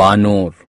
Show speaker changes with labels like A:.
A: بانور